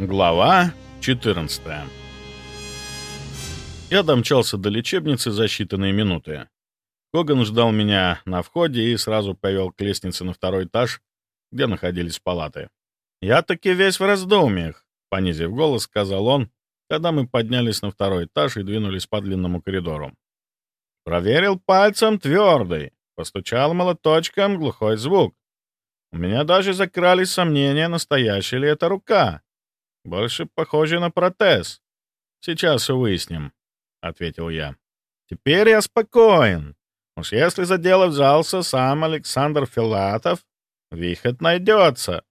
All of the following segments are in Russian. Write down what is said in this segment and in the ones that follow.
Глава 14 Я домчался до лечебницы за считанные минуты. Коган ждал меня на входе и сразу повел к лестнице на второй этаж, где находились палаты. «Я таки весь в раздумьях», — понизив голос, сказал он, когда мы поднялись на второй этаж и двинулись по длинному коридору. «Проверил пальцем твердый, постучал молоточком глухой звук. У меня даже закрались сомнения, настоящая ли это рука. Больше похоже на протез. Сейчас выясним, — ответил я. Теперь я спокоен. Уж если за дело взялся сам Александр Филатов, выход найдется.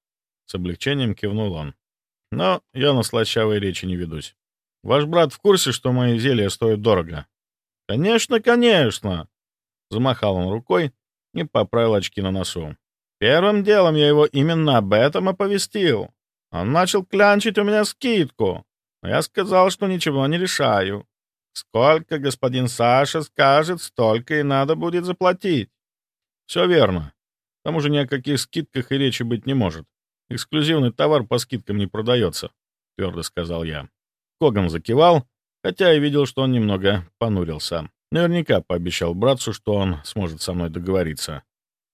С облегчением кивнул он. Но я на слащавой речи не ведусь. Ваш брат в курсе, что мои зелья стоят дорого? Конечно, конечно. Замахал он рукой и поправил очки на носу. Первым делом я его именно об этом оповестил. Он начал клянчить у меня скидку, но я сказал, что ничего не решаю. Сколько господин Саша скажет, столько и надо будет заплатить. Все верно. К тому же ни о каких скидках и речи быть не может. Эксклюзивный товар по скидкам не продается, твердо сказал я. Коган закивал, хотя и видел, что он немного понурился. Наверняка пообещал братцу, что он сможет со мной договориться.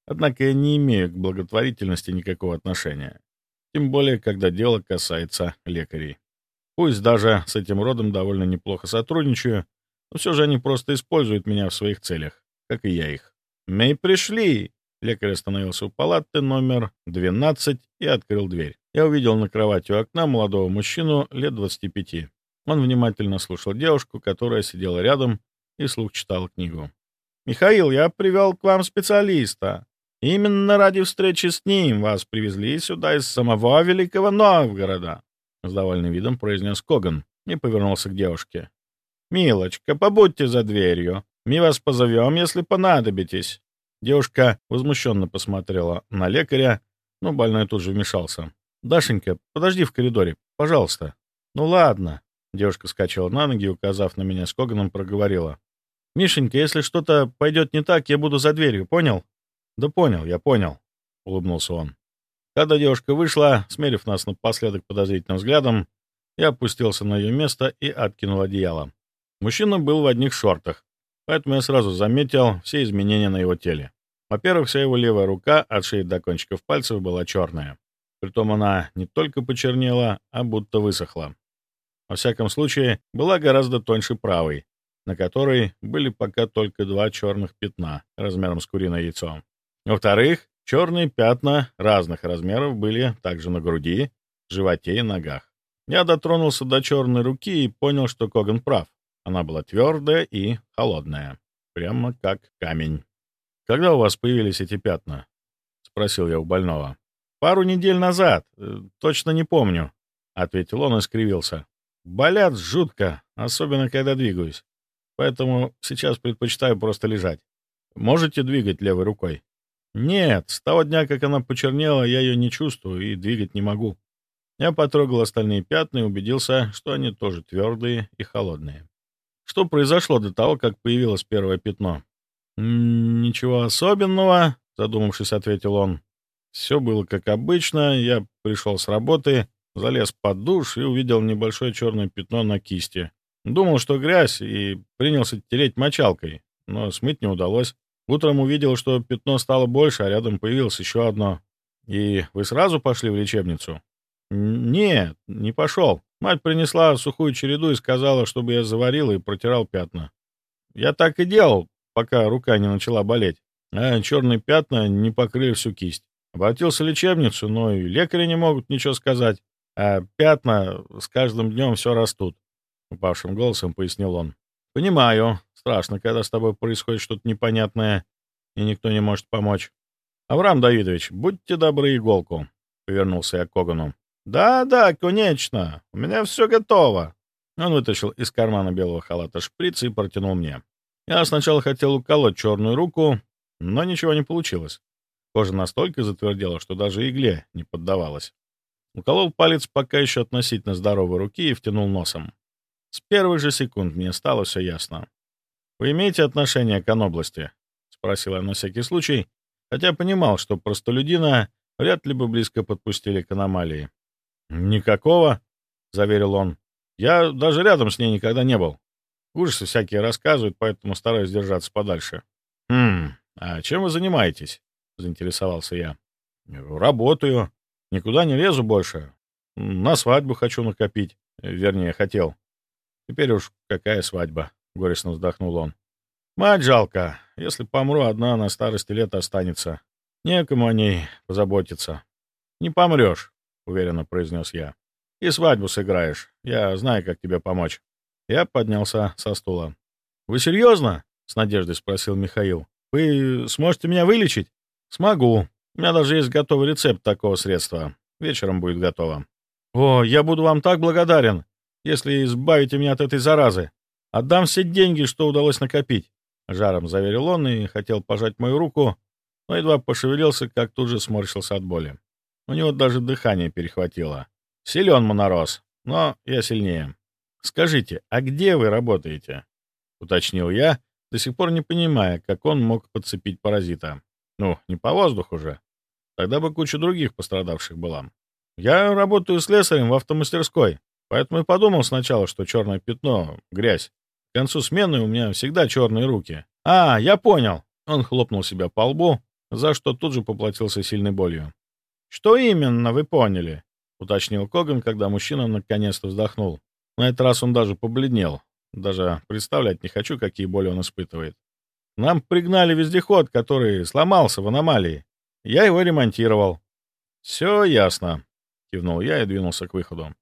Однако я не имею к благотворительности никакого отношения. Тем более, когда дело касается лекарей. Пусть даже с этим родом довольно неплохо сотрудничаю, но все же они просто используют меня в своих целях, как и я их. «Мы пришли!» Лекарь остановился у палаты номер 12 и открыл дверь. Я увидел на кровати у окна молодого мужчину лет 25. Он внимательно слушал девушку, которая сидела рядом и слух читал книгу. «Михаил, я привел к вам специалиста. Именно ради встречи с ним вас привезли сюда из самого Великого Новгорода», — с довольным видом произнес Коган и повернулся к девушке. «Милочка, побудьте за дверью. Мы вас позовем, если понадобитесь». Девушка возмущенно посмотрела на лекаря, но больной тут же вмешался. «Дашенька, подожди в коридоре, пожалуйста». «Ну ладно». Девушка скачала на ноги, указав на меня с Коганом, проговорила. «Мишенька, если что-то пойдет не так, я буду за дверью, понял?» «Да понял, я понял», — улыбнулся он. Когда девушка вышла, смерив нас напоследок подозрительным взглядом, я опустился на ее место и откинул одеяло. Мужчина был в одних шортах, поэтому я сразу заметил все изменения на его теле. Во-первых, вся его левая рука от шеи до кончиков пальцев была черная. Притом она не только почернела, а будто высохла. Во всяком случае, была гораздо тоньше правой, на которой были пока только два черных пятна размером с куриное яйцо. Во-вторых, черные пятна разных размеров были также на груди, животе и ногах. Я дотронулся до черной руки и понял, что Коган прав. Она была твердая и холодная, прямо как камень. «Когда у вас появились эти пятна?» — спросил я у больного. «Пару недель назад, э, точно не помню», — ответил он и скривился. «Болят жутко, особенно когда двигаюсь. Поэтому сейчас предпочитаю просто лежать. Можете двигать левой рукой?» Нет, с того дня, как она почернела, я ее не чувствую и двигать не могу. Я потрогал остальные пятна и убедился, что они тоже твердые и холодные. Что произошло до того, как появилось первое пятно? «Ничего особенного», — задумавшись, ответил он. «Все было как обычно. Я пришел с работы, залез под душ и увидел небольшое черное пятно на кисти. Думал, что грязь, и принялся тереть мочалкой, но смыть не удалось. Утром увидел, что пятно стало больше, а рядом появилось еще одно. И вы сразу пошли в лечебницу? Нет, не пошел. Мать принесла сухую череду и сказала, чтобы я заварил и протирал пятна. Я так и делал, пока рука не начала болеть, а черные пятна не покрыли всю кисть. Обратился в лечебницу, но и лекари не могут ничего сказать, а пятна с каждым днем все растут. Упавшим голосом пояснил он. «Понимаю. Страшно, когда с тобой происходит что-то непонятное, и никто не может помочь. Авраам Давидович, будьте добры иголку», — повернулся я к Когану. «Да-да, конечно. У меня все готово». Он вытащил из кармана белого халата шприц и протянул мне. Я сначала хотел уколоть черную руку, но ничего не получилось. Кожа настолько затвердела, что даже игле не поддавалась. Уколол палец пока еще относительно здоровой руки и втянул носом. С первых же секунд мне стало все ясно. «Вы имеете отношение к области?» — спросил я на всякий случай, хотя понимал, что простолюдина вряд ли бы близко подпустили к аномалии. «Никакого», заверил он. «Я даже рядом с ней никогда не был. Ужасы всякие рассказывают, поэтому стараюсь держаться подальше». «Хм, а чем вы занимаетесь?» — заинтересовался я. «Работаю. Никуда не лезу больше. На свадьбу хочу накопить. Вернее, хотел. Теперь уж какая свадьба?» — горестно вздохнул он. «Мать жалко. Если помру, одна на старости лет останется. Некому о ней позаботиться. Не помрешь», — уверенно произнес я. «И свадьбу сыграешь. Я знаю, как тебе помочь». Я поднялся со стула. «Вы серьезно?» — с надеждой спросил Михаил. «Вы сможете меня вылечить?» «Смогу. У меня даже есть готовый рецепт такого средства. Вечером будет готово». «О, я буду вам так благодарен, если избавите меня от этой заразы. Отдам все деньги, что удалось накопить. Жаром заверил он и хотел пожать мою руку, но едва пошевелился, как тут же сморщился от боли. У него даже дыхание перехватило. Силен монорос, но я сильнее. «Скажите, а где вы работаете?» — уточнил я, до сих пор не понимая, как он мог подцепить паразита. Ну, не по воздуху же. Тогда бы куча других пострадавших была. Я работаю слесарем в автомастерской, поэтому и подумал сначала, что черное пятно — грязь. К концу смены у меня всегда черные руки. А, я понял. Он хлопнул себя по лбу, за что тут же поплатился сильной болью. «Что именно вы поняли?» — уточнил Коган, когда мужчина наконец-то вздохнул. На этот раз он даже побледнел. Даже представлять не хочу, какие боли он испытывает. Нам пригнали вездеход, который сломался в аномалии. Я его ремонтировал. «Все ясно», — кивнул я и двинулся к выходу.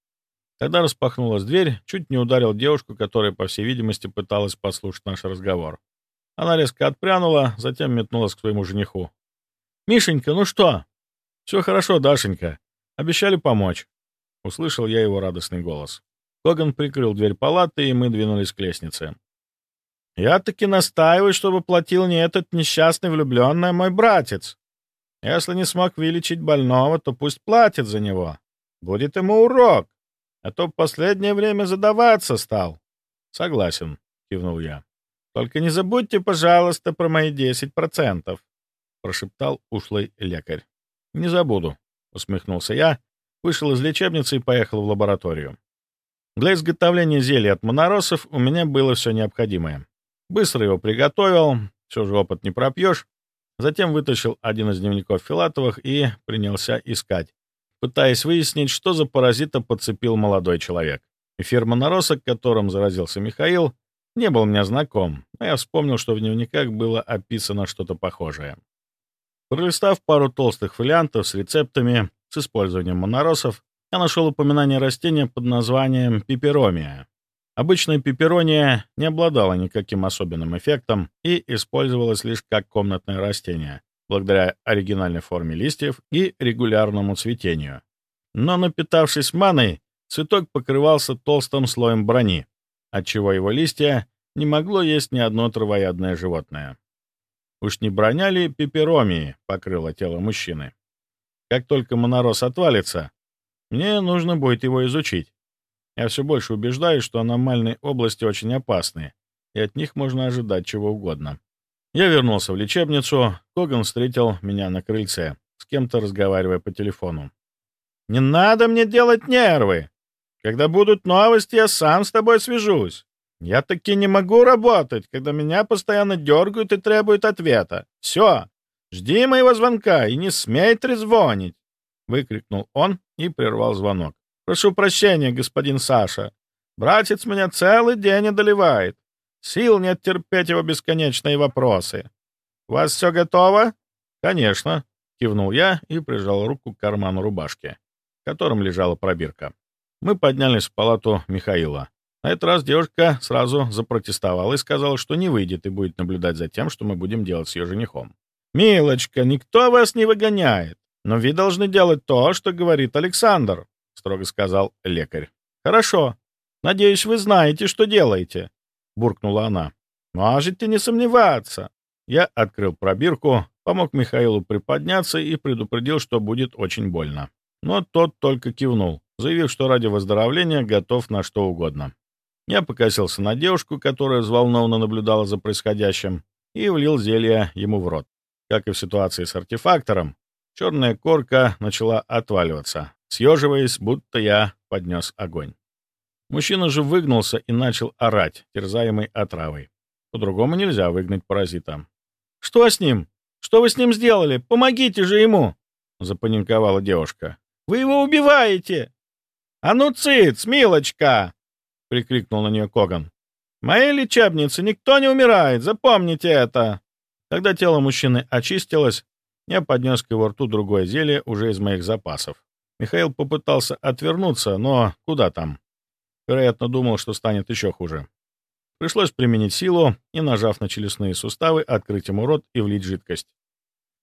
Когда распахнулась дверь, чуть не ударил девушку, которая, по всей видимости, пыталась послушать наш разговор. Она резко отпрянула, затем метнулась к своему жениху. «Мишенька, ну что?» «Все хорошо, Дашенька. Обещали помочь». Услышал я его радостный голос. Коган прикрыл дверь палаты, и мы двинулись к лестнице. «Я таки настаиваю, чтобы платил не этот несчастный влюбленный, мой братец. Если не смог вылечить больного, то пусть платит за него. Будет ему урок а то в последнее время задаваться стал. — Согласен, — кивнул я. — Только не забудьте, пожалуйста, про мои десять процентов, — прошептал ушлый лекарь. — Не забуду, — усмехнулся я, вышел из лечебницы и поехал в лабораторию. Для изготовления зелья от моноросов у меня было все необходимое. Быстро его приготовил, все же опыт не пропьешь. Затем вытащил один из дневников Филатовых и принялся искать, пытаясь выяснить, что за паразита подцепил молодой человек. Эфир моноросок, которым заразился Михаил, не был мне знаком, но я вспомнил, что в дневниках было описано что-то похожее. Пролистав пару толстых фолиантов с рецептами с использованием моноросов, я нашел упоминание растения под названием пиперомия. Обычная пиперония не обладала никаким особенным эффектом и использовалась лишь как комнатное растение, благодаря оригинальной форме листьев и регулярному цветению. Но напитавшись маной, цветок покрывался толстым слоем брони, отчего его листья не могло есть ни одно травоядное животное. Уж не броня ли пеперомии покрыла тело мужчины? Как только монорос отвалится, мне нужно будет его изучить. Я все больше убеждаюсь, что аномальные области очень опасны, и от них можно ожидать чего угодно. Я вернулся в лечебницу. Коган встретил меня на крыльце, с кем-то разговаривая по телефону. «Не надо мне делать нервы! Когда будут новости, я сам с тобой свяжусь. Я таки не могу работать, когда меня постоянно дергают и требуют ответа. Все, жди моего звонка и не смей трезвонить!» Выкрикнул он и прервал звонок. «Прошу прощения, господин Саша. Братец меня целый день одолевает. Сил нет терпеть его бесконечные вопросы. «У вас все готово?» «Конечно», — кивнул я и прижал руку к карману рубашки, в котором лежала пробирка. Мы поднялись в палату Михаила. На этот раз девушка сразу запротестовала и сказала, что не выйдет и будет наблюдать за тем, что мы будем делать с ее женихом. «Милочка, никто вас не выгоняет, но вы должны делать то, что говорит Александр», — строго сказал лекарь. «Хорошо. Надеюсь, вы знаете, что делаете. — буркнула она. «Можете не сомневаться». Я открыл пробирку, помог Михаилу приподняться и предупредил, что будет очень больно. Но тот только кивнул, заявив, что ради выздоровления готов на что угодно. Я покосился на девушку, которая взволнованно наблюдала за происходящим, и влил зелье ему в рот. Как и в ситуации с артефактором, черная корка начала отваливаться, съеживаясь, будто я поднес огонь. Мужчина же выгнался и начал орать, терзаемый отравой. По-другому нельзя выгнать паразита. «Что с ним? Что вы с ним сделали? Помогите же ему!» — запаниковала девушка. «Вы его убиваете!» «А ну, циц, милочка!» — прикрикнул на нее Коган. «В моей лечебнице никто не умирает, запомните это!» Когда тело мужчины очистилось, я поднес к его рту другое зелье уже из моих запасов. Михаил попытался отвернуться, но куда там? Вероятно, думал, что станет еще хуже. Пришлось применить силу и, нажав на челюстные суставы, открыть ему рот и влить жидкость.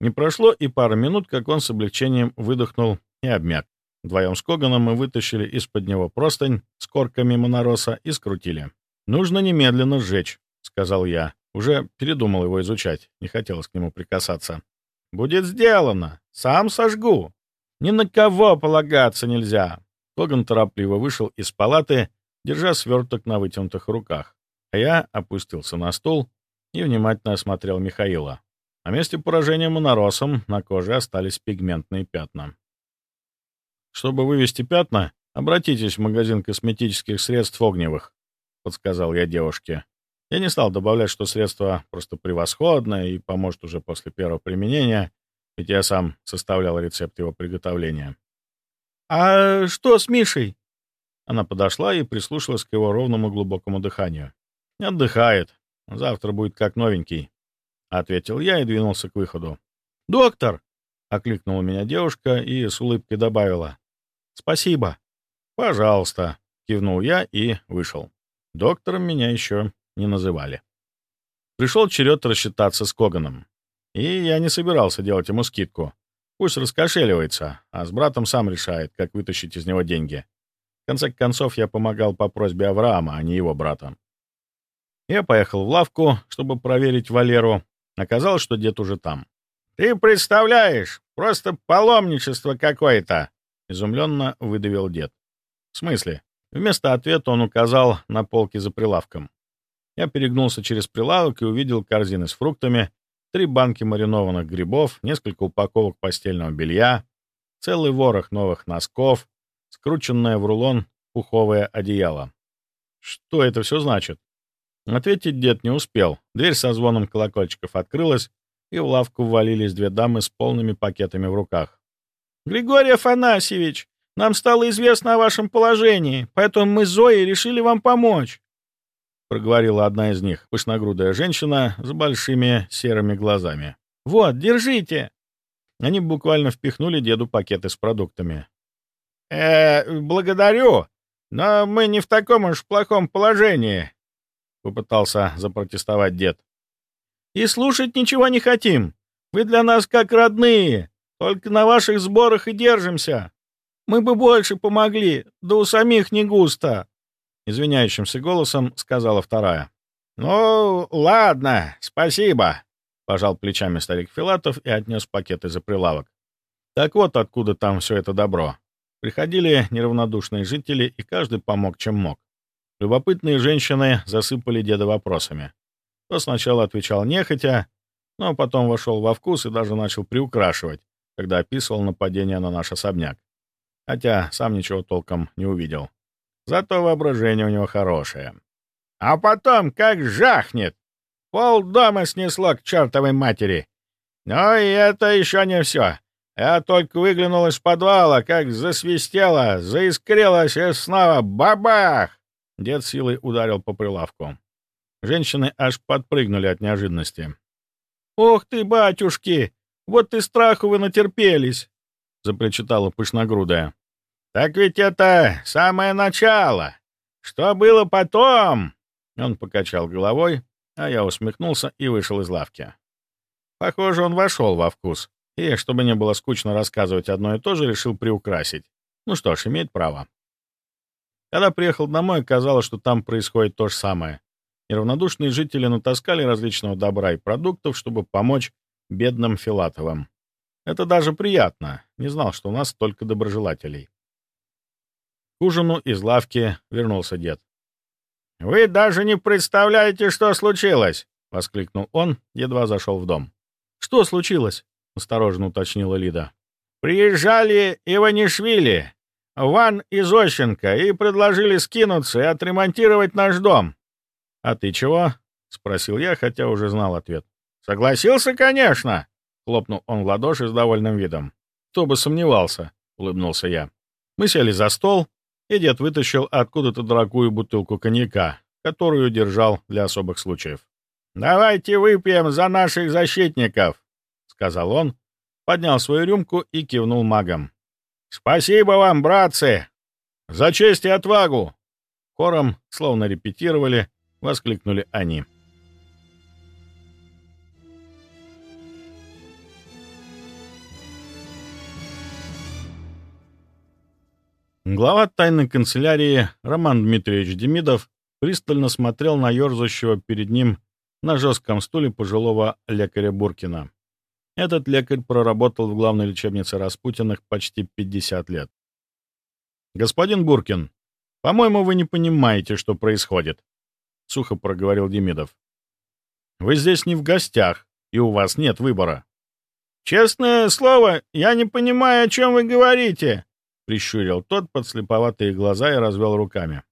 Не прошло и пары минут, как он с облегчением выдохнул и обмяк. Вдвоем с Коганом мы вытащили из-под него простынь с корками монороса и скрутили. «Нужно немедленно сжечь», — сказал я. Уже передумал его изучать, не хотелось к нему прикасаться. «Будет сделано. Сам сожгу. Ни на кого полагаться нельзя». Коган торопливо вышел из палаты, держа сверток на вытянутых руках. А я опустился на стул и внимательно осмотрел Михаила. На месте поражения моноросом на коже остались пигментные пятна. «Чтобы вывести пятна, обратитесь в магазин косметических средств огневых», — подсказал я девушке. Я не стал добавлять, что средство просто превосходное и поможет уже после первого применения, ведь я сам составлял рецепт его приготовления. «А что с Мишей?» Она подошла и прислушалась к его ровному глубокому дыханию. «Отдыхает. Завтра будет как новенький», — ответил я и двинулся к выходу. «Доктор!» — окликнула меня девушка и с улыбкой добавила. «Спасибо». «Пожалуйста», — кивнул я и вышел. Доктором меня еще не называли. Пришел черед рассчитаться с Коганом. И я не собирался делать ему скидку. Пусть раскошеливается, а с братом сам решает, как вытащить из него деньги. В конце концов, я помогал по просьбе Авраама, а не его брата. Я поехал в лавку, чтобы проверить Валеру. Оказалось, что дед уже там. «Ты представляешь, просто паломничество какое-то!» — изумленно выдавил дед. «В смысле?» Вместо ответа он указал на полки за прилавком. Я перегнулся через прилавок и увидел корзины с фруктами, три банки маринованных грибов, несколько упаковок постельного белья, целый ворох новых носков, скрученное в рулон пуховое одеяло. Что это все значит? Ответить дед не успел. Дверь со звоном колокольчиков открылась, и в лавку ввалились две дамы с полными пакетами в руках. «Григорий Афанасьевич, нам стало известно о вашем положении, поэтому мы с Зоей решили вам помочь», — проговорила одна из них, пышногрудая женщина с большими серыми глазами. «Вот, держите!» Они буквально впихнули деду пакеты с продуктами. «Э, благодарю, но мы не в таком уж плохом положении», — попытался запротестовать дед. «И слушать ничего не хотим. Вы для нас как родные. Только на ваших сборах и держимся. Мы бы больше помогли, да у самих не густо», — извиняющимся голосом сказала вторая. «Ну, ладно, спасибо», — пожал плечами старик Филатов и отнес пакеты за прилавок. Так вот откуда там все это добро. Приходили неравнодушные жители, и каждый помог, чем мог. Любопытные женщины засыпали деда вопросами. То сначала отвечал нехотя, но потом вошел во вкус и даже начал приукрашивать, когда описывал нападение на наш особняк. Хотя сам ничего толком не увидел. Зато воображение у него хорошее. А потом как жахнет! Пол дома снесло к чертовой матери. Но и это еще не все. Я только выглянул из подвала, как засвистело, заискрилось и снова бабах! Дед силой ударил по прилавку. Женщины аж подпрыгнули от неожиданности. «Ох ты, батюшки! Вот ты страху вы натерпелись!» — запричитала пышногрудая. «Так ведь это самое начало! Что было потом?» Он покачал головой, а я усмехнулся и вышел из лавки. Похоже, он вошел во вкус, и, чтобы не было скучно рассказывать одно и то же, решил приукрасить. Ну что ж, имеет право. Когда приехал домой, казалось, что там происходит то же самое. Неравнодушные жители натаскали различного добра и продуктов, чтобы помочь бедным Филатовым. Это даже приятно. Не знал, что у нас столько доброжелателей. К ужину из лавки вернулся дед. «Вы даже не представляете, что случилось!» — воскликнул он, едва зашел в дом. «Что случилось?» — осторожно уточнила Лида. «Приезжали Иванишвили. Ван и Зощенко и предложили скинуться и отремонтировать наш дом. «А ты чего?» — спросил я, хотя уже знал ответ. «Согласился, конечно!» — хлопнул он в ладоши с довольным видом. «Кто бы сомневался!» — улыбнулся я. Мы сели за стол, и дед вытащил откуда-то дорогую бутылку коньяка, которую держал для особых случаев. «Давайте выпьем за наших защитников!» — сказал он, поднял свою рюмку и кивнул магам. «Спасибо вам, братцы! За честь и отвагу!» Хором, словно репетировали, воскликнули они. Глава тайной канцелярии Роман Дмитриевич Демидов пристально смотрел на ерзающего перед ним на жестком стуле пожилого лекаря Буркина. Этот лекарь проработал в главной лечебнице Распутиных почти 50 лет. «Господин Буркин, по-моему, вы не понимаете, что происходит», — сухо проговорил Демидов. «Вы здесь не в гостях, и у вас нет выбора». «Честное слово, я не понимаю, о чем вы говорите», — прищурил тот подслеповатые глаза и развел руками.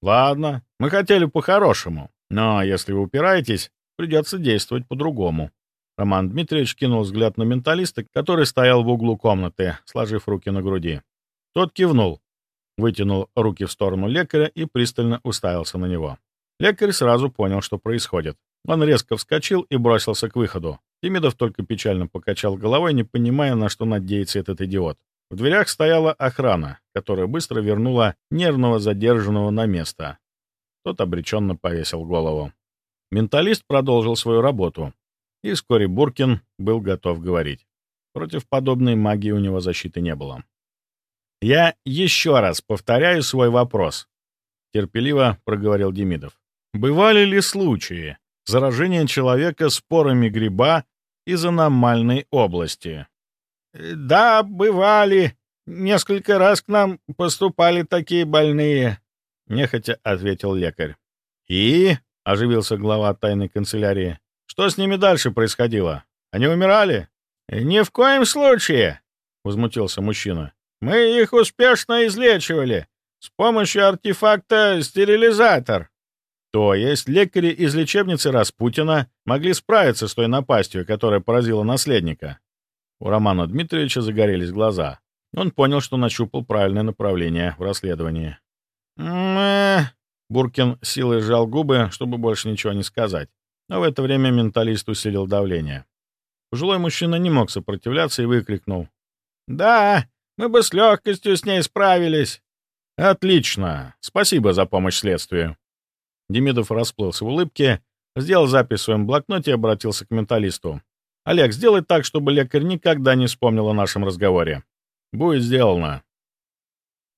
«Ладно, мы хотели по-хорошему, но если вы упираетесь, придется действовать по-другому». Роман Дмитриевич кинул взгляд на менталиста, который стоял в углу комнаты, сложив руки на груди. Тот кивнул, вытянул руки в сторону лекаря и пристально уставился на него. Лекарь сразу понял, что происходит. Он резко вскочил и бросился к выходу. Демидов только печально покачал головой, не понимая, на что надеется этот идиот. В дверях стояла охрана, которая быстро вернула нервного задержанного на место. Тот обреченно повесил голову. Менталист продолжил свою работу, и вскоре Буркин был готов говорить. Против подобной магии у него защиты не было. «Я еще раз повторяю свой вопрос», — терпеливо проговорил Демидов. «Бывали ли случаи заражения человека спорами гриба из аномальной области?» «Да, бывали. Несколько раз к нам поступали такие больные», — нехотя ответил лекарь. «И?» — оживился глава тайной канцелярии. Что с ними дальше происходило? Они умирали? Ни в коем случае, возмутился мужчина. Мы их успешно излечивали с помощью артефакта стерилизатор. То есть лекари из лечебницы Распутина могли справиться с той напастью, которая поразила наследника. У Романа Дмитриевича загорелись глаза. Он понял, что нащупал правильное направление в расследовании. Буркин силой сжал губы, чтобы больше ничего не сказать. Но в это время менталист усилил давление. Пожилой мужчина не мог сопротивляться и выкрикнул. «Да, мы бы с легкостью с ней справились». «Отлично! Спасибо за помощь следствию». Демидов расплылся в улыбке, сделал запись в своем блокноте и обратился к менталисту. «Олег, сделай так, чтобы лекарь никогда не вспомнил о нашем разговоре». «Будет сделано».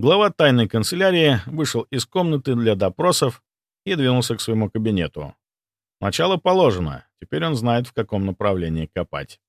Глава тайной канцелярии вышел из комнаты для допросов и двинулся к своему кабинету. Начало положено, теперь он знает, в каком направлении копать.